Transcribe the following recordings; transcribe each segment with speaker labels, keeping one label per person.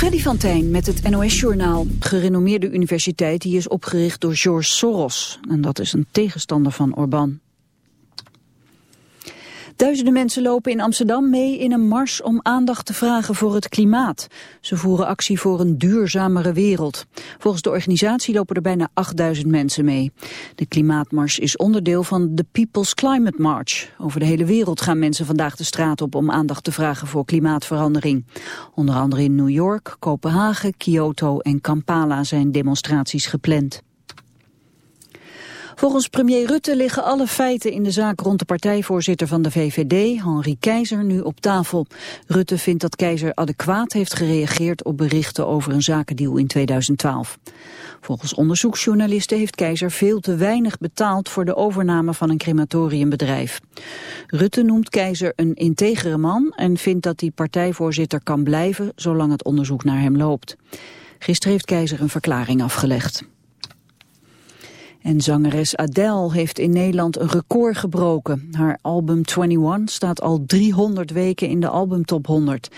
Speaker 1: Freddy van Tijn met het NOS-journaal. Gerenommeerde universiteit die is opgericht door George Soros. En dat is een tegenstander van Orbán. Duizenden mensen lopen in Amsterdam mee in een mars om aandacht te vragen voor het klimaat. Ze voeren actie voor een duurzamere wereld. Volgens de organisatie lopen er bijna 8000 mensen mee. De klimaatmars is onderdeel van de People's Climate March. Over de hele wereld gaan mensen vandaag de straat op om aandacht te vragen voor klimaatverandering. Onder andere in New York, Kopenhagen, Kyoto en Kampala zijn demonstraties gepland. Volgens premier Rutte liggen alle feiten in de zaak rond de partijvoorzitter van de VVD, Henri Keizer, nu op tafel. Rutte vindt dat Keizer adequaat heeft gereageerd op berichten over een zakendeal in 2012. Volgens onderzoeksjournalisten heeft Keizer veel te weinig betaald voor de overname van een crematoriumbedrijf. Rutte noemt Keizer een integere man en vindt dat hij partijvoorzitter kan blijven zolang het onderzoek naar hem loopt. Gisteren heeft Keizer een verklaring afgelegd. En zangeres Adele heeft in Nederland een record gebroken. Haar album 21 staat al 300 weken in de albumtop 100.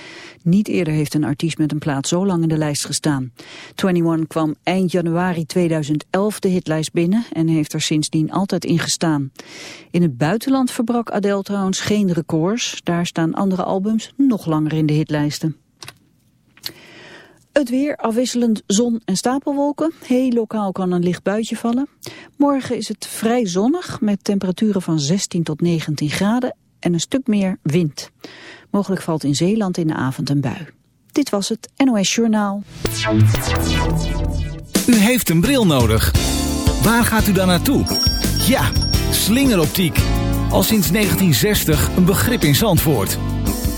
Speaker 1: Niet eerder heeft een artiest met een plaat zo lang in de lijst gestaan. 21 kwam eind januari 2011 de hitlijst binnen en heeft er sindsdien altijd in gestaan. In het buitenland verbrak Adele trouwens geen records. Daar staan andere albums nog langer in de hitlijsten. Het weer afwisselend zon en stapelwolken. Heel lokaal kan een licht buitje vallen. Morgen is het vrij zonnig met temperaturen van 16 tot 19 graden en een stuk meer wind. Mogelijk valt in Zeeland in de avond een bui. Dit was het NOS Journaal.
Speaker 2: U heeft een bril nodig. Waar gaat u dan naartoe? Ja, slingeroptiek. Al sinds 1960 een begrip in Zandvoort.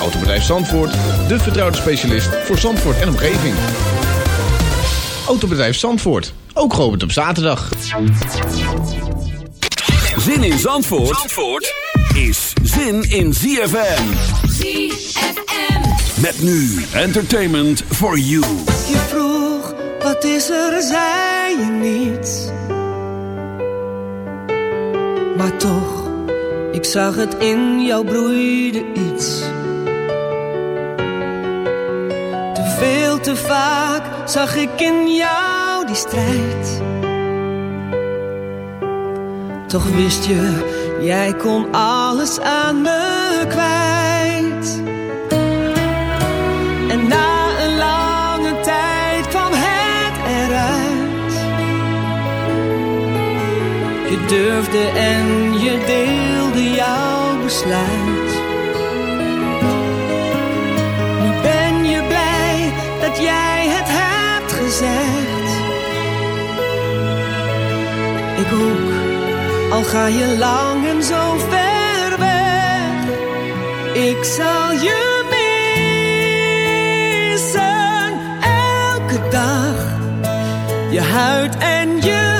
Speaker 3: Autobedrijf Zandvoort, de vertrouwde specialist voor Zandvoort en omgeving. Autobedrijf Zandvoort, ook geopend op zaterdag.
Speaker 2: Zin in Zandvoort, Zandvoort is zin in ZFM.
Speaker 4: ZFM.
Speaker 2: Met nu entertainment for you.
Speaker 5: Je vroeg, wat is er, zei je niet. Maar toch, ik zag het in jou broeide iets. Veel, te vaak zag ik in jou die strijd. Toch wist je, jij kon alles aan me kwijt. En na een lange tijd kwam het eruit. Je durfde en je deelde jouw besluit. Jij het hebt gezegd. Ik ook al ga je lang en zo ver weg, ik zal je missen elke dag. Je huid en je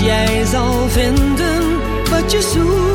Speaker 5: jij zal vinden wat je zoekt.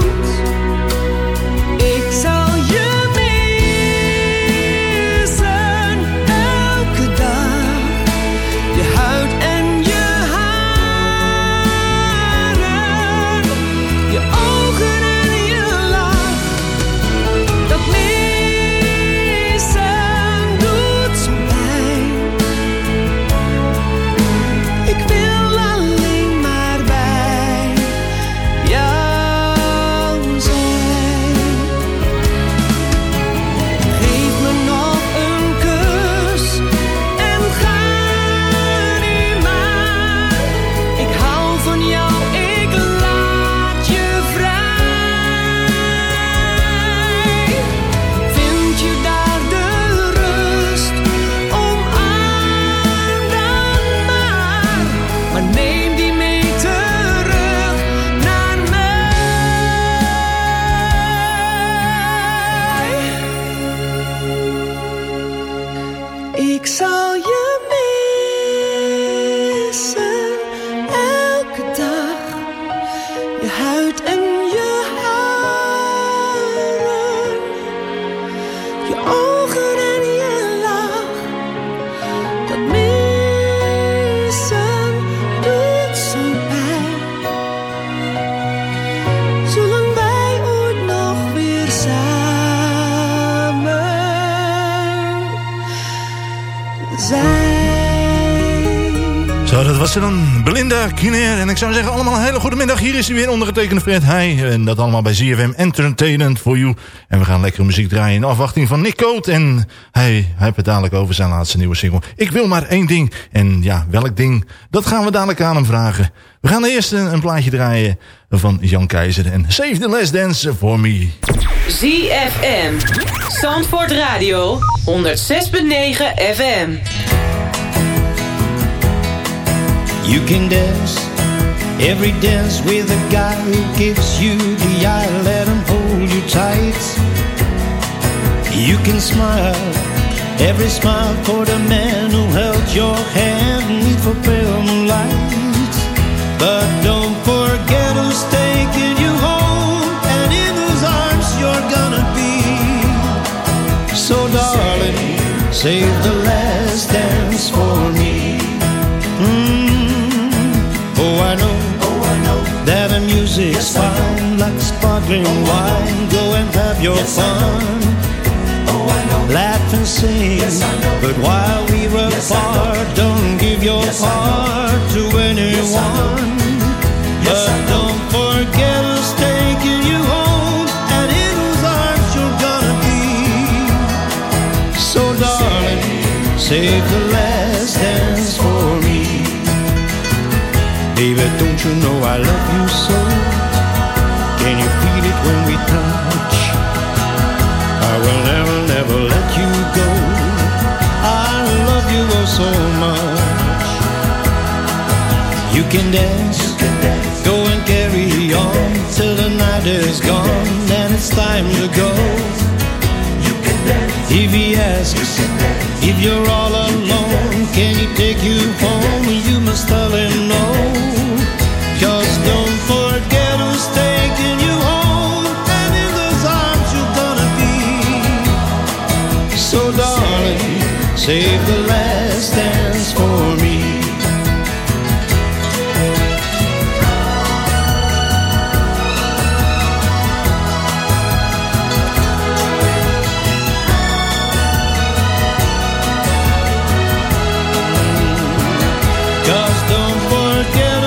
Speaker 5: Ik
Speaker 6: zou zeggen, allemaal een hele goede middag. Hier is hij weer, ondergetekende Fred Heij. En dat allemaal bij ZFM Entertainment for You. En we gaan lekkere muziek draaien in afwachting van Nick Coat. En hij, hij heeft het dadelijk over zijn laatste nieuwe single. Ik wil maar één ding. En ja, welk ding? Dat gaan we dadelijk aan hem vragen. We gaan eerst een, een plaatje draaien van Jan Keizer. En Save the Last Dance for Me.
Speaker 7: ZFM. Zandvoort Radio. 106.9 FM.
Speaker 8: You can dance every dance with a guy who gives you the eye, let him hold you tight. You can smile every smile for the man who held your hand neath for pale moonlight. But don't forget who's taking you home and in whose arms you're gonna be. So darling, save the last dance for me. Mm. Oh, I know sparkling wine. Go and have your fun. Oh, I know. Laugh and sing, but while we were apart, don't give your heart to anyone. but don't forget who's taking you home and in whose arms you're gonna be. So, darling, save the last dance for me. Baby, don't you know I love you so? Touch? I will never, never let you go. I love you oh so much. You can dance, go and carry on till the night is gone and it's time to go. If he asks if you're all alone, can he take you home? You must tell him save the last dance for me. Cause don't forget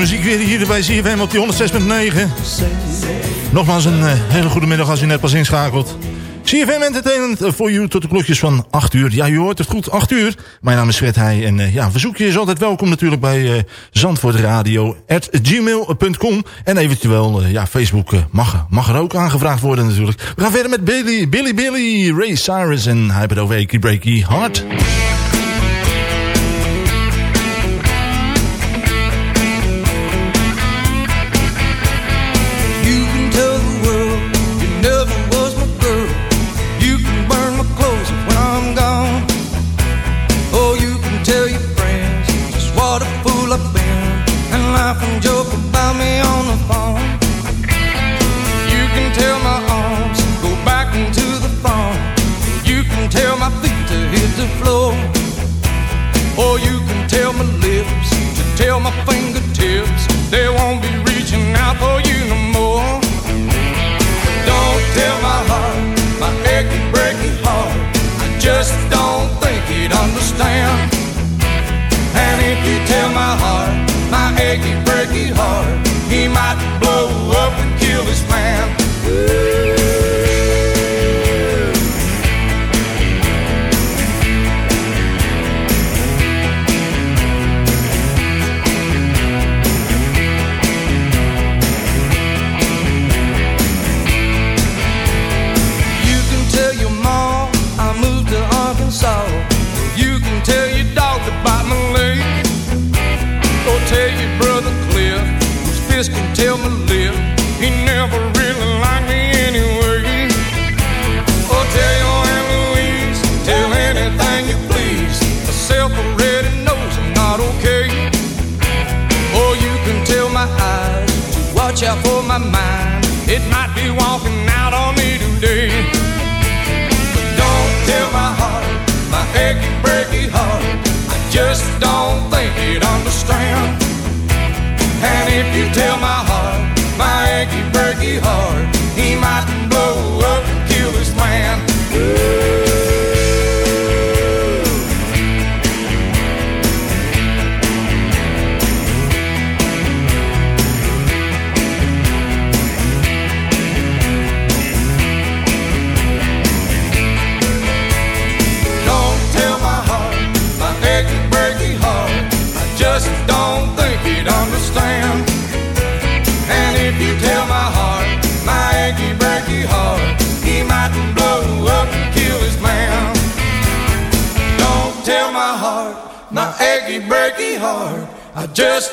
Speaker 6: muziek weer hier bij ZFM op die 106.9. Nogmaals een eh, hele goede middag als u net pas inschakelt.
Speaker 9: CFM Entertainment voor you tot de klokjes van 8 uur. Ja, je hoort het goed, 8 uur. Mijn naam is Fred Heij en uh, ja, verzoekje is altijd welkom natuurlijk bij uh, Zandvoort Radio gmail.com en eventueel ja, Facebook mag, mag er ook aangevraagd worden natuurlijk. We gaan verder met Billy, Billy Billy, Ray Cyrus en over Breaky Breaky Heart.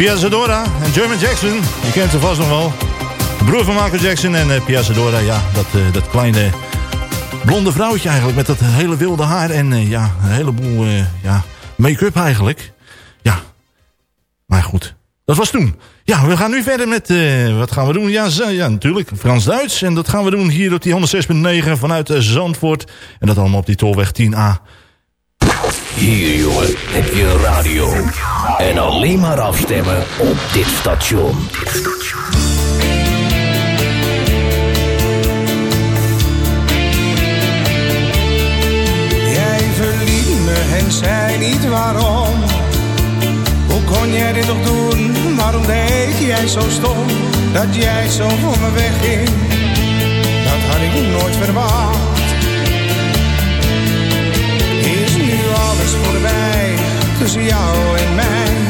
Speaker 6: Pia Zadora en German Jackson. Je kent ze vast nog wel. De broer van Michael Jackson en uh, Pia Zadora. Ja, dat, uh, dat kleine blonde vrouwtje eigenlijk. Met dat hele wilde haar en ja, een heleboel ja, make-up eigenlijk. Ja, maar goed. Dat was toen. Ja, we gaan nu verder met, wat gaan we doen? Ja, ja natuurlijk, Frans-Duits. En dat gaan we doen hier op die 106.9 vanuit Zandvoort. En dat allemaal op die tolweg 10A.
Speaker 10: Hier, jongen, heb je radio. En alleen maar afstemmen op dit station.
Speaker 11: Jij verliet me en zei niet waarom. Hoe kon jij dit toch doen? Waarom deed jij zo stom? Dat jij zo voor me wegging. Dat had ik nooit verwacht. Alles voorbij tussen jou en mij.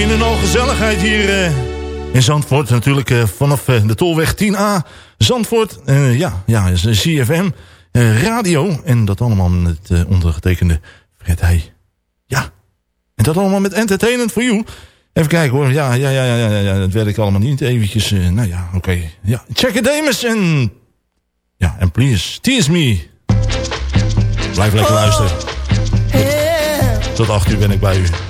Speaker 6: Een en al gezelligheid hier eh, in Zandvoort. Natuurlijk eh, vanaf eh, de Tolweg 10A. Zandvoort, ja, ja, CFM radio. En dat allemaal met ondergetekende Fred Heij. Ja, en dat allemaal met Entertainment for You. Even kijken hoor. Ja, ja, ja, ja, ja, ja dat werkt allemaal niet. Eventjes, nou ja, oké. Ja, check it Damus en... Ja, en please, tease me. Blijf lekker luisteren. Tot, tot 8 uur ben ik bij u.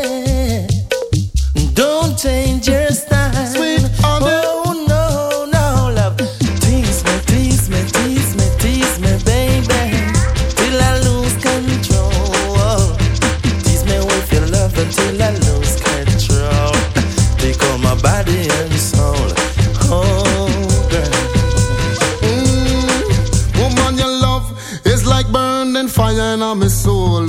Speaker 11: change your style.
Speaker 12: Sweet.
Speaker 11: Oh no, no, love. Tease me, tease me, tease me, tease me, baby, till I lose control. Tease me with your love until I lose control. Take on my body and soul. Oh, girl.
Speaker 12: Mm, woman, your love is like burning fire in my soul.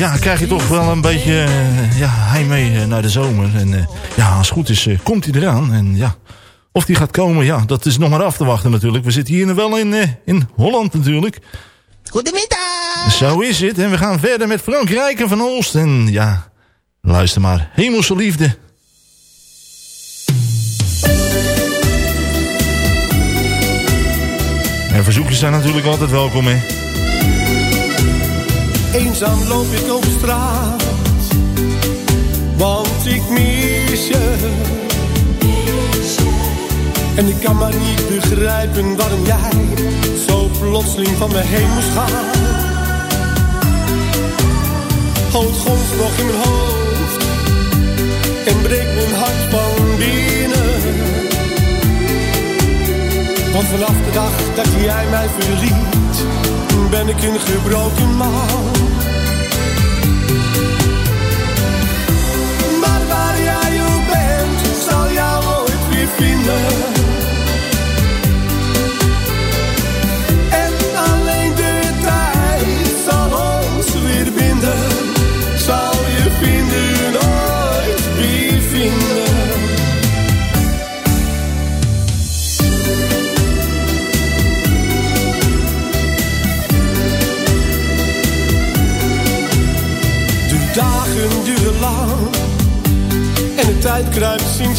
Speaker 6: Ja, krijg je toch wel een beetje eh, ja, heimwee eh, naar de zomer. En eh, ja, als het goed is, komt hij eraan. En ja, of die gaat komen, ja, dat is nog maar af te wachten natuurlijk. We zitten hier wel in, in Holland natuurlijk.
Speaker 13: Goedemiddag!
Speaker 6: Zo is het. En we gaan verder met Frank Rijken van Olst. En ja, luister maar. Hemelse liefde. En verzoekjes zijn natuurlijk altijd welkom, hè.
Speaker 14: Eenzaam loop ik op straat, want ik mis je. En ik kan maar niet begrijpen waarom jij zo plotseling van me heen moest gaan. Het gonst nog in mijn hoofd en breekt mijn hart van binnen. Want vanaf de dag dat jij mij verliet, ben ik een gebroken man. Maar waar jij ook bent, zal jou ooit weer vinden.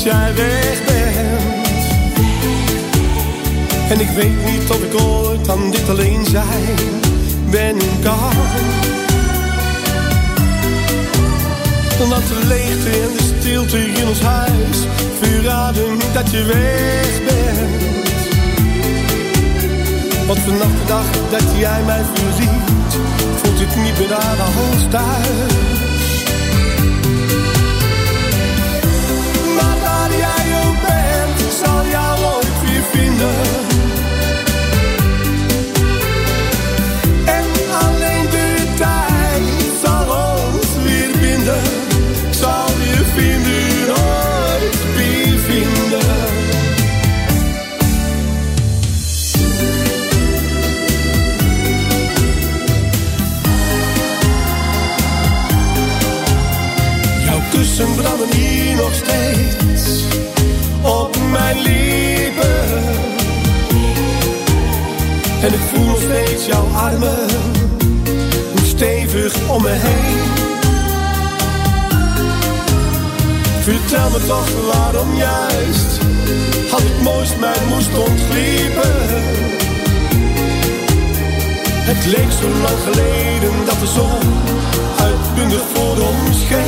Speaker 14: Sinds jij weg bent. En ik weet niet of ik ooit aan dit alleen zijn ben kan. Want de leegte en de stilte in ons huis verraden dat je weg bent. Want vanaf de dag dat jij mij verliet, voelt het niet meer aan als thuis. Zal jou ooit weer vinden. En alleen de tijd zal ons weer binden. Zal je vinden, ooit weer vinden. Jouw kussen branden hier nog steeds mijn lippen. En ik voel steeds jouw armen stevig om me heen. Vertel me toch waarom juist had ik mooist mijn moest ontgliepen. Het leek zo lang geleden dat de zon uitbundig voor ons scheen.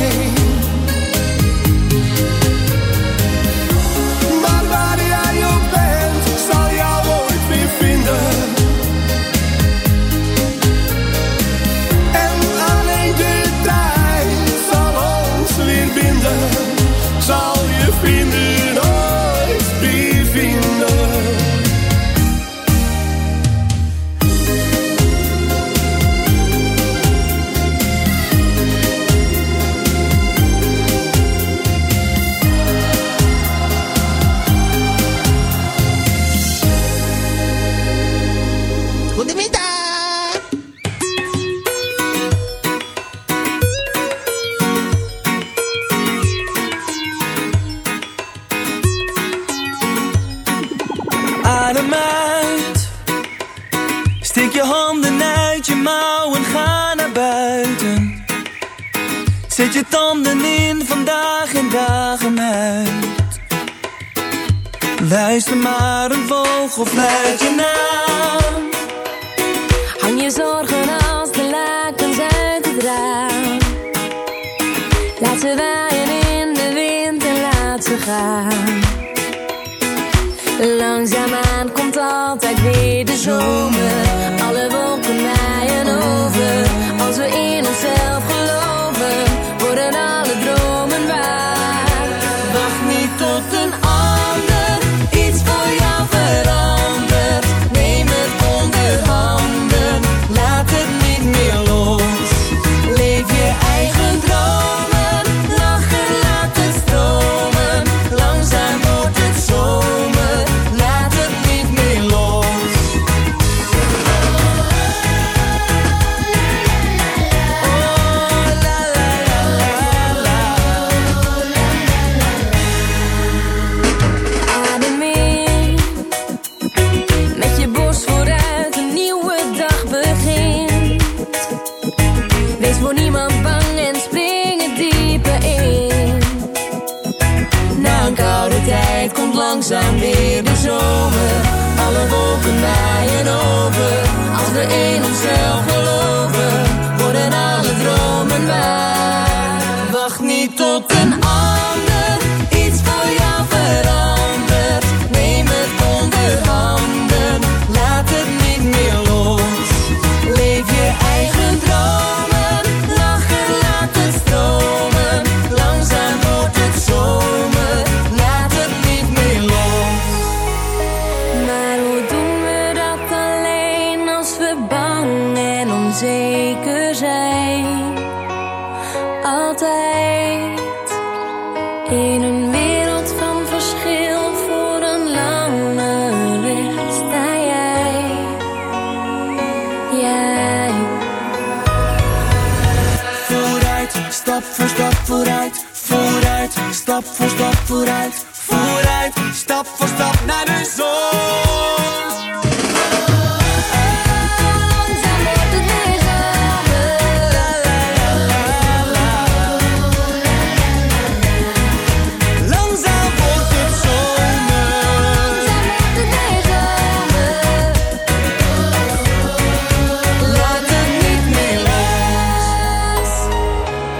Speaker 5: reflète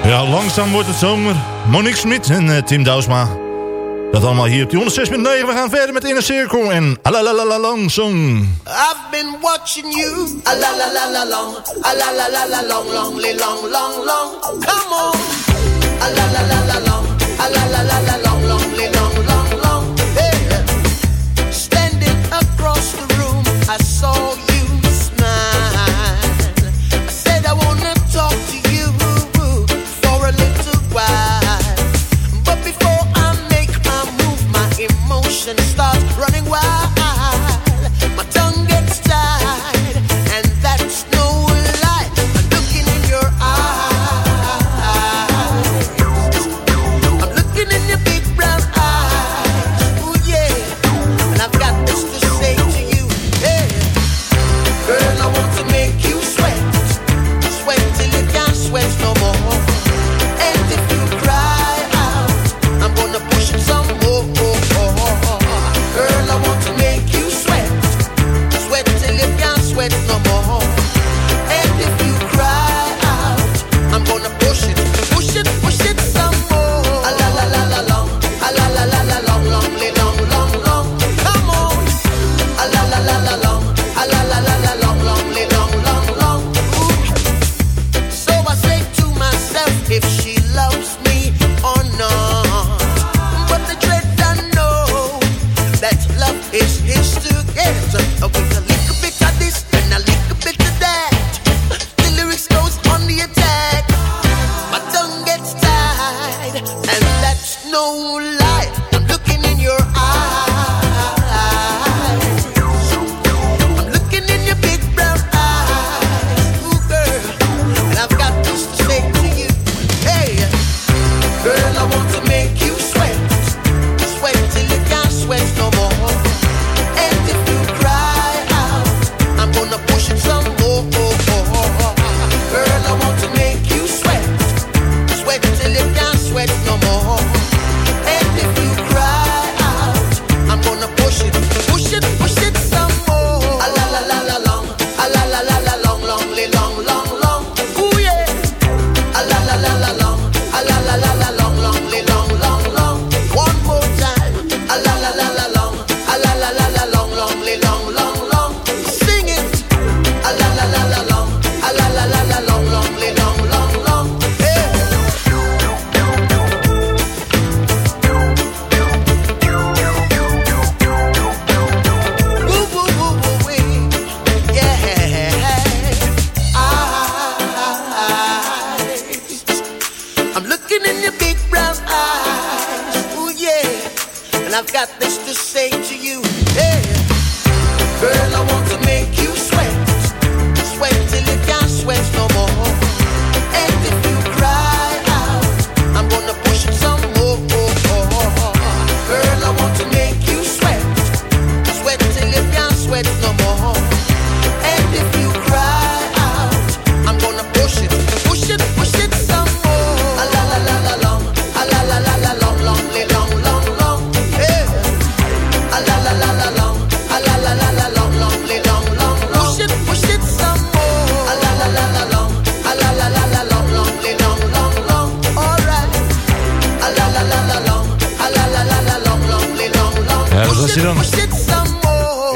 Speaker 6: Ja, langzaam wordt het zomer. Monique Smit en uh, Tim Douwsma. Dat allemaal hier op die 106.9. We gaan verder met Inner Circle en Alalalala Long Song.
Speaker 15: I've been watching you. Alalalala Long. Alalalala Long Long Long Long Long. Come on. Alalalala Long. Alalalala Long Long Long.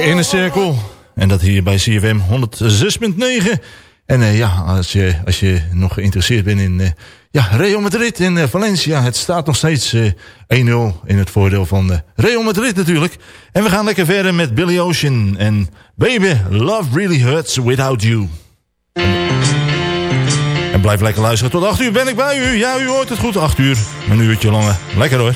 Speaker 5: in een cirkel. En dat hier bij CFM 106.9. En eh, ja, als je, als je nog geïnteresseerd bent in uh, ja, Real Madrid in eh, Valencia. Het staat nog steeds 1-0 in het voordeel van Real Madrid natuurlijk. En we gaan lekker verder met Billy Ocean. En Baby, Love Really Hurts Without You. En blijf lekker luisteren. Tot 8 uur ben ik bij u. Ja, u hoort het goed. 8 uur. Een uurtje langer. Lekker hoor.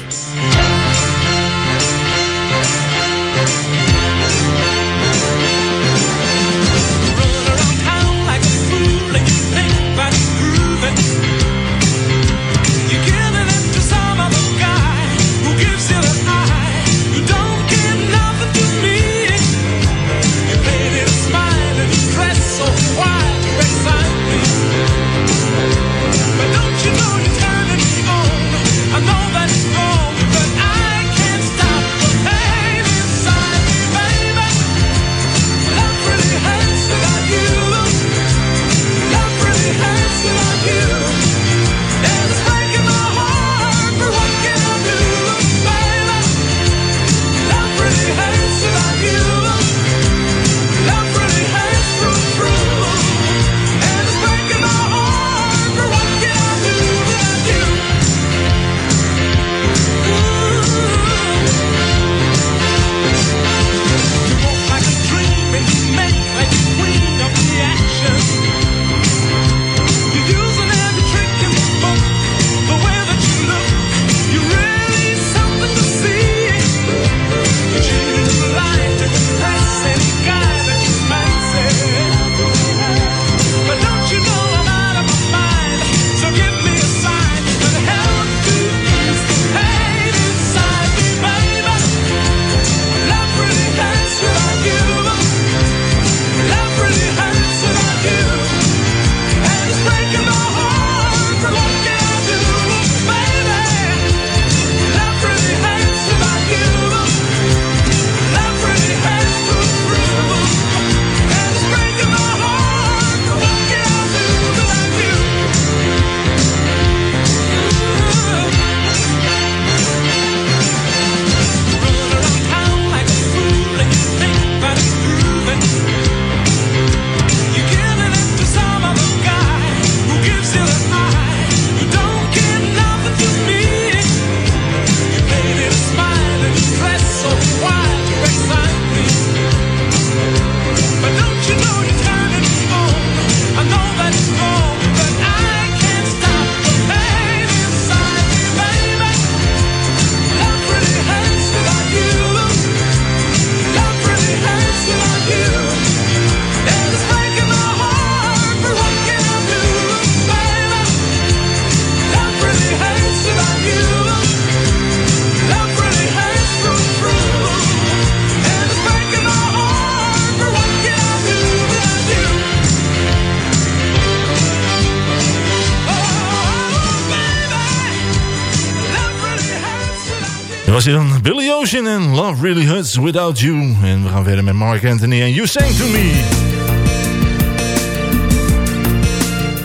Speaker 5: Dat was hier dan Billy Ocean en Love Really Hurts Without You. En we gaan verder met Mark Anthony en You Sang To Me.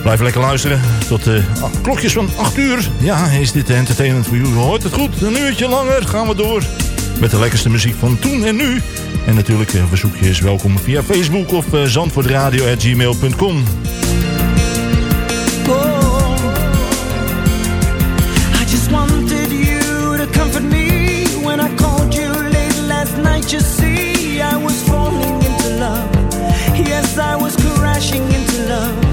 Speaker 5: Blijf lekker luisteren. Tot de klokjes van 8 uur. Ja, is dit entertainment voor you Hoort het goed? Een uurtje langer gaan we door. Met de lekkerste muziek van toen en nu. En natuurlijk eh, verzoekjes welkom via Facebook of
Speaker 6: eh, zandvoordradio@gmail.com Oh, I just want Yes, I was crashing into love.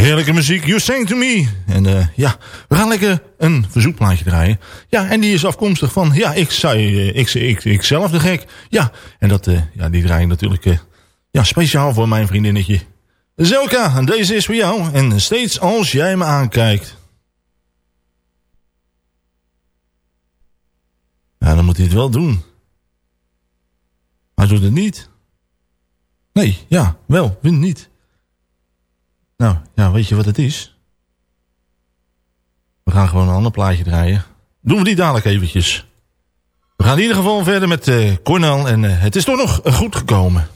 Speaker 6: Heerlijke muziek, You Sang To Me. En eh, ja, we gaan lekker een verzoekplaatje draaien. Ja, en die is afkomstig van, ja, ik zei, eh, ik, ik, ik zelf de gek. Ja, en dat, eh, ja, die draai ik natuurlijk ja, speciaal voor mijn vriendinnetje. Zelka, en deze is voor jou. En steeds als jij me aankijkt. Ja, dan moet hij het wel doen. Maar doet het niet. Nee, ja, wel, vind niet. Nou, ja, weet je wat het is? We gaan gewoon een ander plaatje draaien. Doen we die dadelijk eventjes. We gaan in ieder geval verder met Cornel en eh, het is toch nog eh, goed gekomen.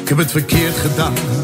Speaker 12: Ik heb het verkeerd gedaan.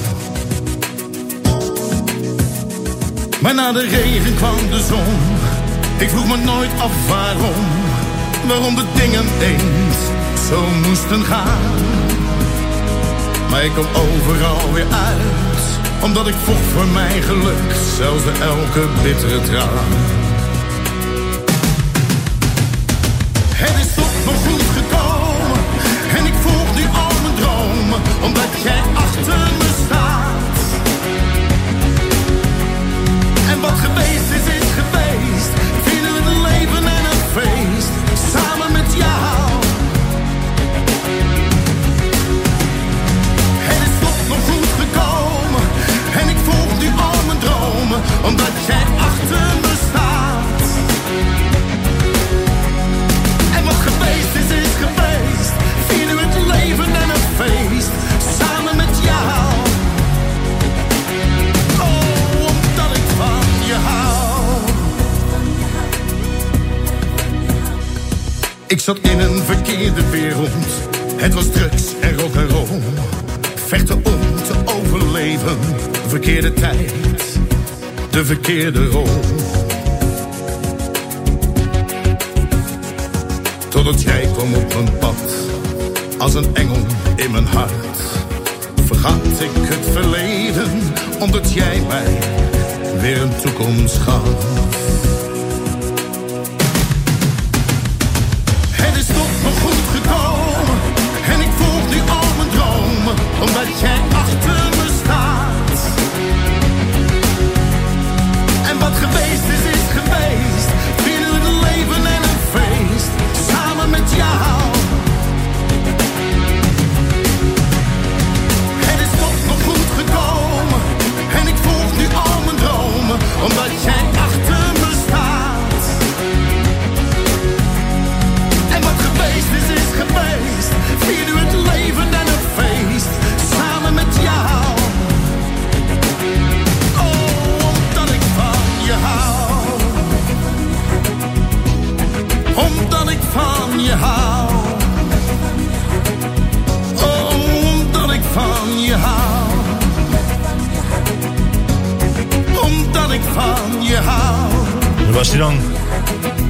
Speaker 12: Maar na de regen kwam de zon. Ik vroeg me nooit af waarom. Waarom de dingen eens zo moesten gaan. Maar ik kom overal weer uit. Omdat ik vocht voor mijn geluk. Zelfs elke bittere traan. Tijd, de verkeerde rol. Totdat jij kwam op mijn pad. Als een engel in mijn hart. Vergat ik het verleden. Omdat jij mij weer een toekomst gaf. Het is toch nog goed gekomen. En ik volg nu al mijn dromen. Omdat jij achter me staat. Geweest is, is geweest. Vieren het leven en een feest. Samen met jou. Het is toch nog goed gekomen. En ik volg nu al mijn dromen. Omdat jij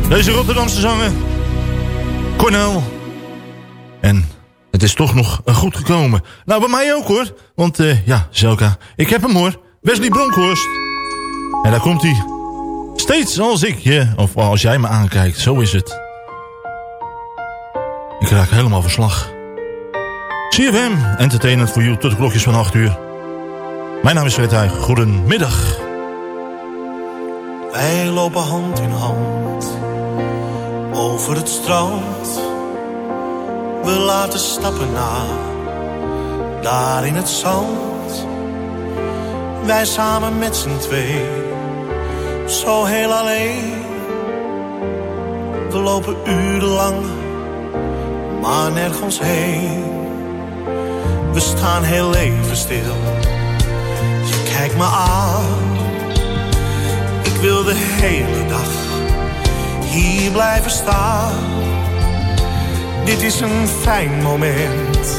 Speaker 6: Deze Rotterdamse zanger. Cornel. En het is toch nog goed gekomen. Nou, bij mij ook hoor. Want eh, ja, Zelka, ik heb hem hoor. Wesley Bronkhorst. En daar komt hij. Steeds als ik je, of als jij me aankijkt, zo is het. Ik raak helemaal verslag. CFM, entertainment voor you tot de klokjes van 8 uur. Mijn naam is Fred. Goedemiddag.
Speaker 16: Wij lopen hand in hand over het strand. We laten stappen na, daar in het zand. Wij samen met z'n twee, zo heel alleen. We lopen urenlang, maar nergens heen. We staan heel even stil. Je kijkt me aan. Wil de hele dag hier blijven staan. Dit is een fijn moment.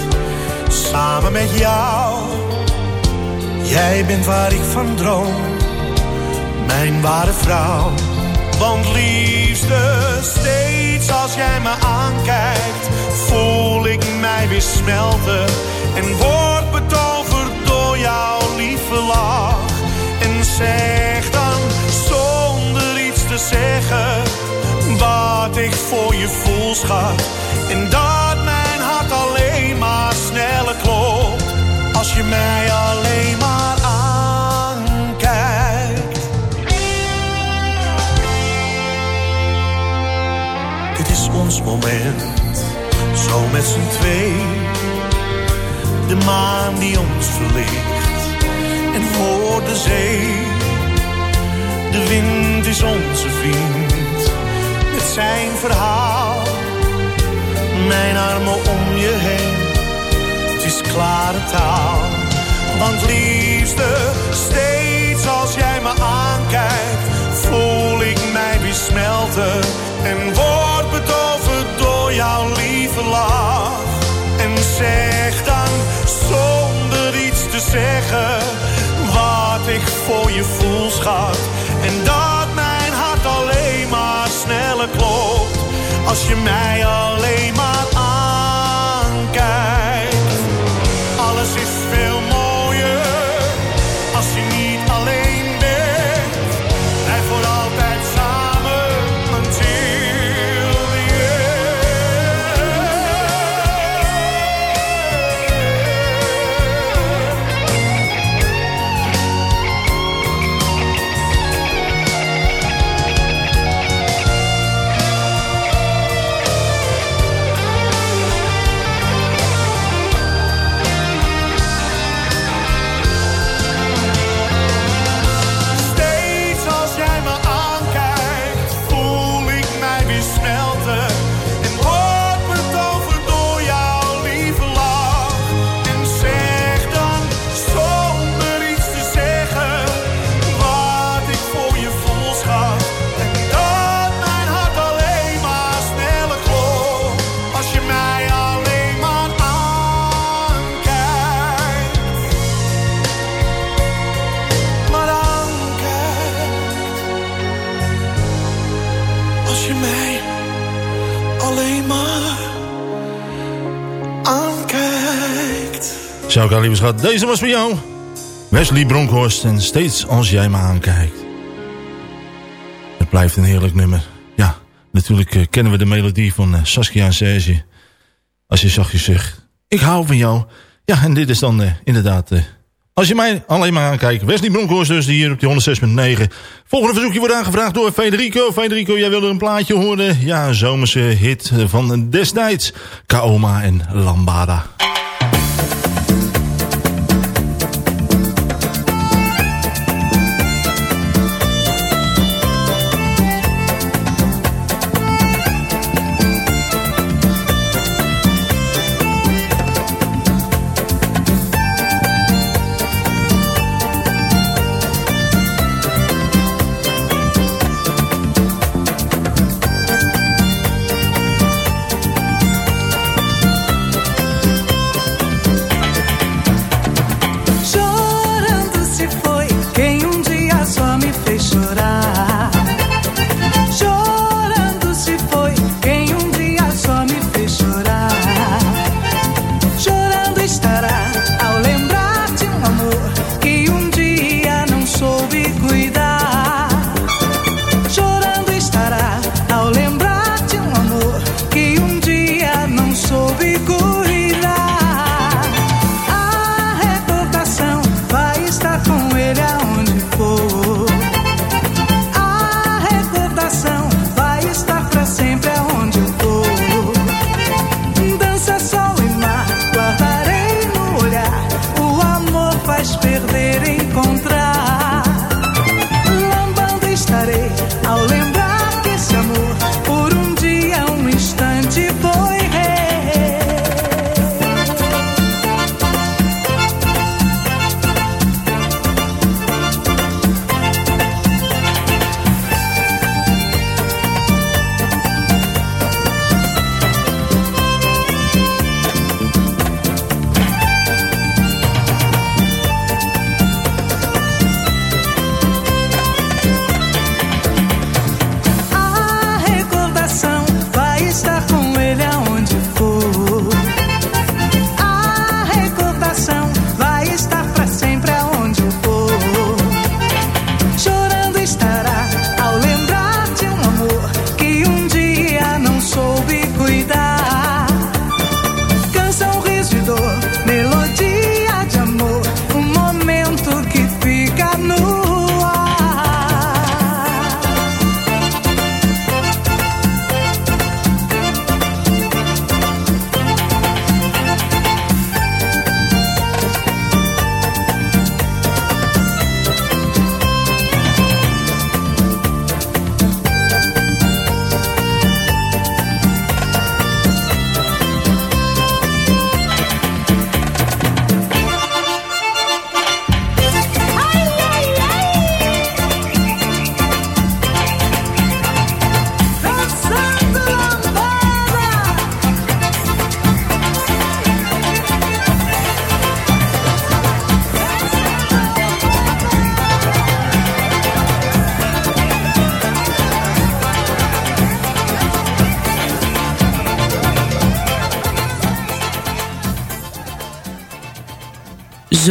Speaker 16: Samen met jou. Jij bent waar ik van droom. Mijn ware vrouw. Want liefste, steeds als jij me aankijkt, voel ik mij weer smelten en word betoverd door jouw lieve lach. En zeg te zeggen wat ik voor je voel, schat. En dat mijn hart alleen maar sneller klopt als je mij alleen maar aankijkt. Dit is ons moment, zo met z'n twee. De maan die ons verlicht en voor de zee. De wind is onze vriend met zijn verhaal. Mijn armen om je heen, het is klare taal. Want liefste, steeds als jij me aankijkt, voel ik mij weer smelten en word betoverd door jouw lieve lach. En zeg dan zonder iets te zeggen wat ik voor je voel, schat. En dat mijn hart alleen maar sneller klopt als je mij alleen maar aankijkt. Ik lieve schat.
Speaker 6: Deze was voor jou. Wesley Bronkhorst en steeds als jij me aankijkt. Het blijft een heerlijk nummer. Ja, natuurlijk eh, kennen we de melodie van eh, Saskia en Serge. Als je zachtjes zegt, ik hou van jou. Ja, en dit is dan eh, inderdaad... als je mij alleen maar aankijkt. Wesley Bronkhorst dus hier op die 106.9. Volgende verzoekje wordt aangevraagd door Federico. Federico, jij wilde een plaatje horen. Ja, een zomerse hit van destijds. Kaoma en Lambada.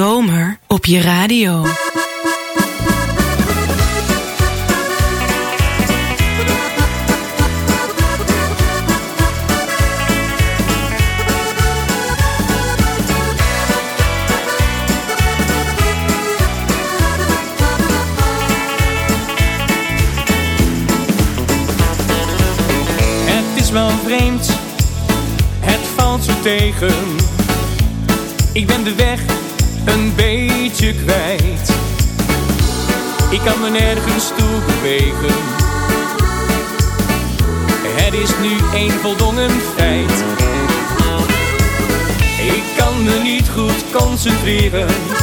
Speaker 7: zomer op je radio.
Speaker 5: even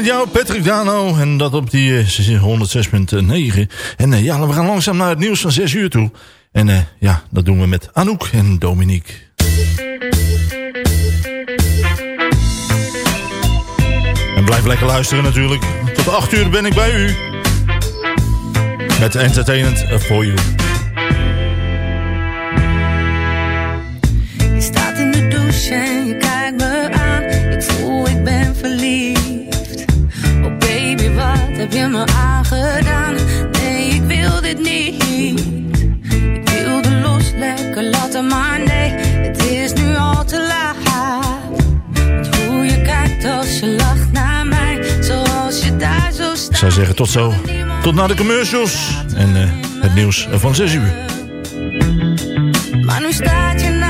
Speaker 5: met jou,
Speaker 6: Patrick Dano. En dat op die eh, 106.9. En eh, ja, we gaan langzaam naar het nieuws van 6 uur toe. En eh, ja, dat doen we met Anouk en Dominique. En blijf lekker luisteren natuurlijk. Tot 8 uur ben ik bij u. Met Entertainment for You.
Speaker 17: Je staat in de douche en je kijkt me aan. Ik voel, ik ben verliefd heb je me aangedaan? Nee, ik wil dit niet. Ik wilde los, lekker laten, maar nee, het is nu al te laat. Want hoe je kijkt als je lacht naar mij, zoals je daar zo staat.
Speaker 6: Ik zou zeggen tot zo, tot na de commercials en uh, het nieuws van 6 uur.
Speaker 17: Maar nu staat je
Speaker 10: na.